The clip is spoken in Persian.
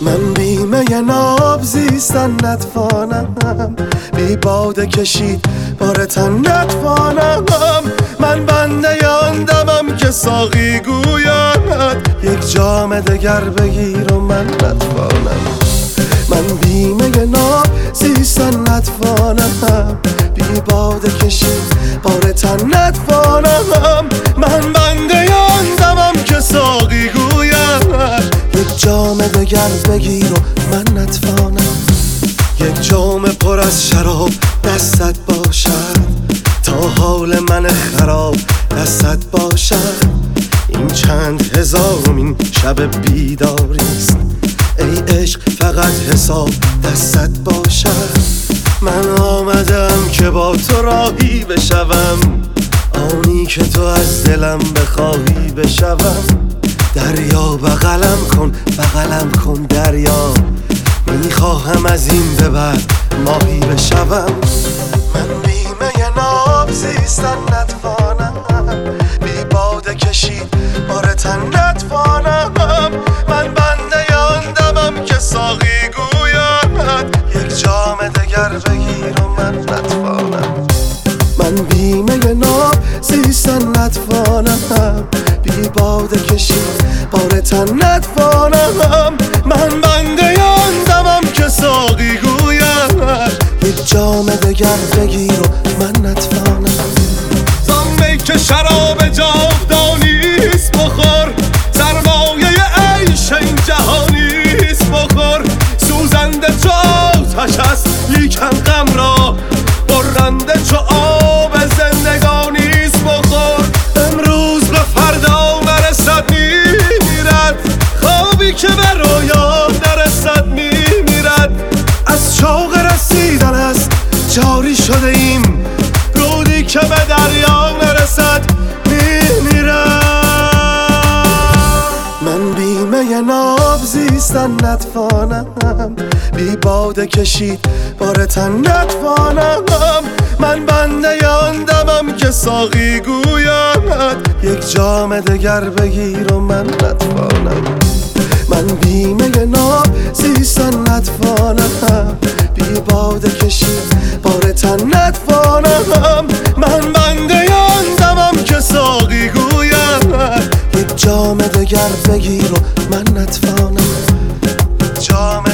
من بیمه ناب زیستن نتوانم. بی باده کشید بار تن نتوانم. من بنده یاندمم که ساقی گوید. یک جام دگر بگیر و من نتوانم. من بیمه ناب زیستن نتوانم. بی باده کشید بار تن نتوانم. جام دگر بگیر و من نتوانم. یک جام پر از شراب دستت باشد. تا حال من خراب دستت باشد. این چند هزارمین شب بیداریست ای عشق فقط حساب دستت باشد. من آمدم که با تو راهی بشوم. آنی که تو از دلم بخواهی بشوم. دریا بغلم کن بغلم کن دریا. می‌خواهم از این به بعد ماهی بشوم. من بیمه ناب زیستن نتوانم. بی باده کشید بار تن نتوانم. من بنده یاندمم که ساقی گوید یک جام دگر بگیر و من نتوانم. من بیمه ناب زیستن نتوانم. بار تن نتوانم. من بنده یاندمم که ساقی گوید یک جام دگر بگیر و من نتوانم. زامه که شراب جاودانیست بخور. سرمایه عیش این جهانیست بخور. سوزنده چو آتش است لیکن غم را برنده چو ناب زیستن نتوانم. بی باده کشید بار تن نتوانم. من بنده یاندمم که ساقی گوید یک جام دگر بگیر و من نتوانم. من بیمه ناب دگر بگیر و من نتوانم. جام